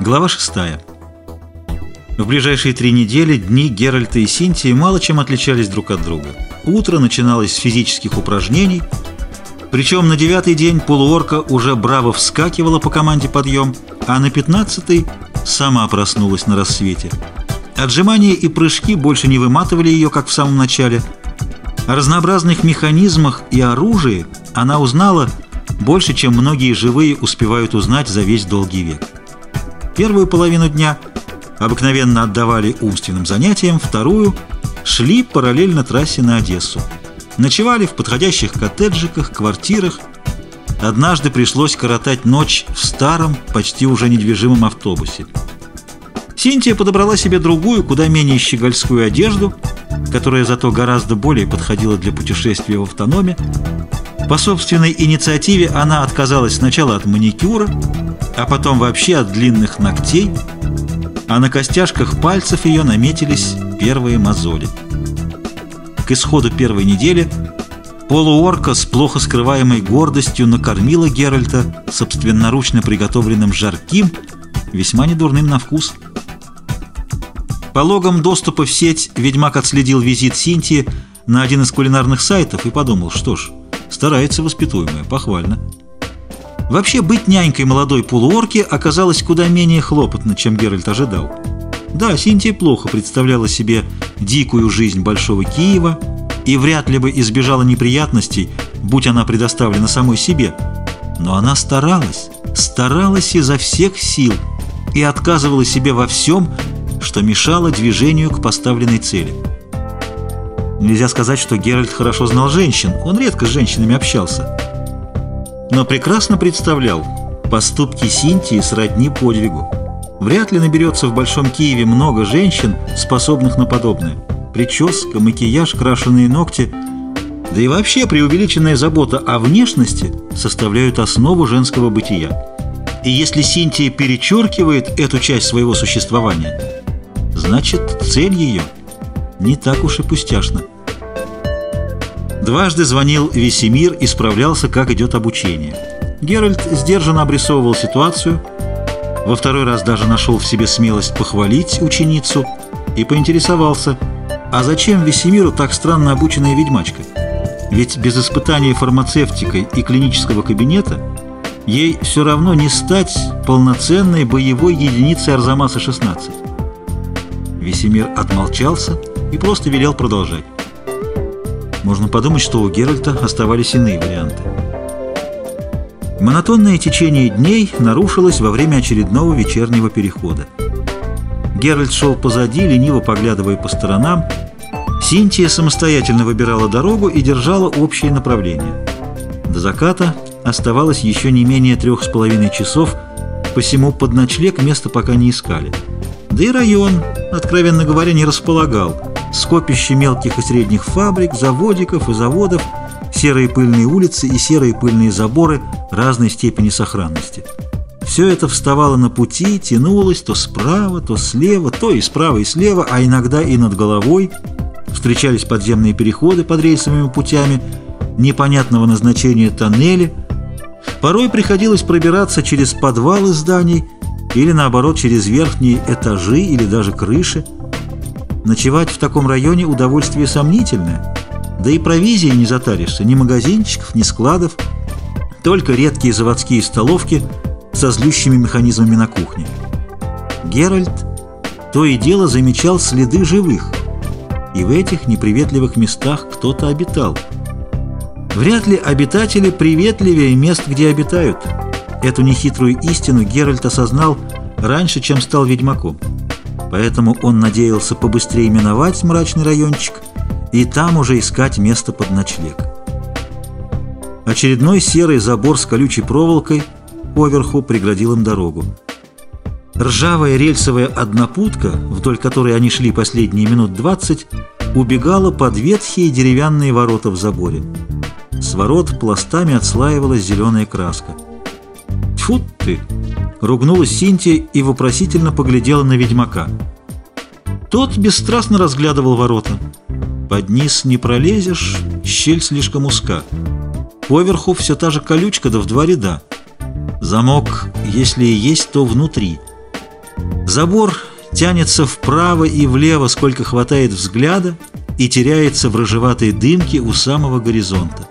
Глава 6. В ближайшие три недели дни Геральта и Синтии мало чем отличались друг от друга. Утро начиналось с физических упражнений, причем на девятый день полуорка уже браво вскакивала по команде подъем, а на пятнадцатый сама проснулась на рассвете. Отжимания и прыжки больше не выматывали ее, как в самом начале. О разнообразных механизмах и оружии она узнала больше, чем многие живые успевают узнать за весь долгий век. Первую половину дня обыкновенно отдавали умственным занятиям, вторую шли параллельно трассе на Одессу. Ночевали в подходящих коттеджиках, квартирах. Однажды пришлось коротать ночь в старом, почти уже недвижимом автобусе. Синтия подобрала себе другую, куда менее щегольскую одежду, которая зато гораздо более подходила для путешествия в автономе. По собственной инициативе она отказалась сначала от маникюра, а потом вообще от длинных ногтей, а на костяшках пальцев ее наметились первые мозоли. К исходу первой недели полуорка с плохо скрываемой гордостью накормила Геральта собственноручно приготовленным жарким, весьма недурным на вкус. По логам доступа в сеть ведьмак отследил визит Синтии на один из кулинарных сайтов и подумал, что ж, старается воспитуемая, похвально. Вообще, быть нянькой молодой полуорки оказалось куда менее хлопотно, чем Геральт ожидал. Да, Синтия плохо представляла себе дикую жизнь Большого Киева и вряд ли бы избежала неприятностей, будь она предоставлена самой себе. Но она старалась, старалась изо всех сил и отказывала себе во всем, что мешало движению к поставленной цели. Нельзя сказать, что Геральт хорошо знал женщин, он редко с женщинами общался но прекрасно представлял, поступки Синтии сродни подвигу. Вряд ли наберется в Большом Киеве много женщин, способных на подобное. Прическа, макияж, крашеные ногти, да и вообще преувеличенная забота о внешности составляют основу женского бытия. И если Синтия перечеркивает эту часть своего существования, значит цель ее не так уж и пустяшна. Дважды звонил Весемир и справлялся, как идет обучение. Геральт сдержанно обрисовывал ситуацию, во второй раз даже нашел в себе смелость похвалить ученицу и поинтересовался, а зачем Весемиру так странно обученная ведьмачка? Ведь без испытания фармацевтикой и клинического кабинета ей все равно не стать полноценной боевой единицей Арзамаса-16. Весемир отмолчался и просто велел продолжать. Можно подумать, что у Геральта оставались иные варианты. Монотонное течение дней нарушилось во время очередного вечернего перехода. Геральт шел позади, лениво поглядывая по сторонам. Синтия самостоятельно выбирала дорогу и держала общее направление. До заката оставалось еще не менее трех с половиной часов, посему под ночлег место пока не искали. Да и район, откровенно говоря, не располагал – скопище мелких и средних фабрик, заводиков и заводов, серые пыльные улицы и серые пыльные заборы разной степени сохранности. Все это вставало на пути, тянулось то справа, то слева, то и справа, и слева, а иногда и над головой. Встречались подземные переходы под рейсовыми путями, непонятного назначения тоннели. Порой приходилось пробираться через подвалы зданий или, наоборот, через верхние этажи или даже крыши. Ночевать в таком районе удовольствие сомнительное. Да и провизии не затаришься, ни магазинчиков, ни складов. Только редкие заводские столовки со злющими механизмами на кухне. Геральт то и дело замечал следы живых. И в этих неприветливых местах кто-то обитал. Вряд ли обитатели приветливее мест, где обитают. Эту нехитрую истину Геральт осознал раньше, чем стал ведьмаком поэтому он надеялся побыстрее миновать мрачный райончик и там уже искать место под ночлег. Очередной серый забор с колючей проволокой поверху преградил им дорогу. Ржавая рельсовая однопутка, вдоль которой они шли последние минут двадцать, убегала под ветхие деревянные ворота в заборе. С ворот пластами отслаивалась зеленая краска. «Тьфу ты!» Ругнулась Синтия и вопросительно поглядела на ведьмака. Тот бесстрастно разглядывал ворота. Под низ не пролезешь, щель слишком узка. Поверху все та же колючка, да в два ряда. Замок, если и есть, то внутри. Забор тянется вправо и влево, сколько хватает взгляда, и теряется в рыжеватой дымке у самого горизонта.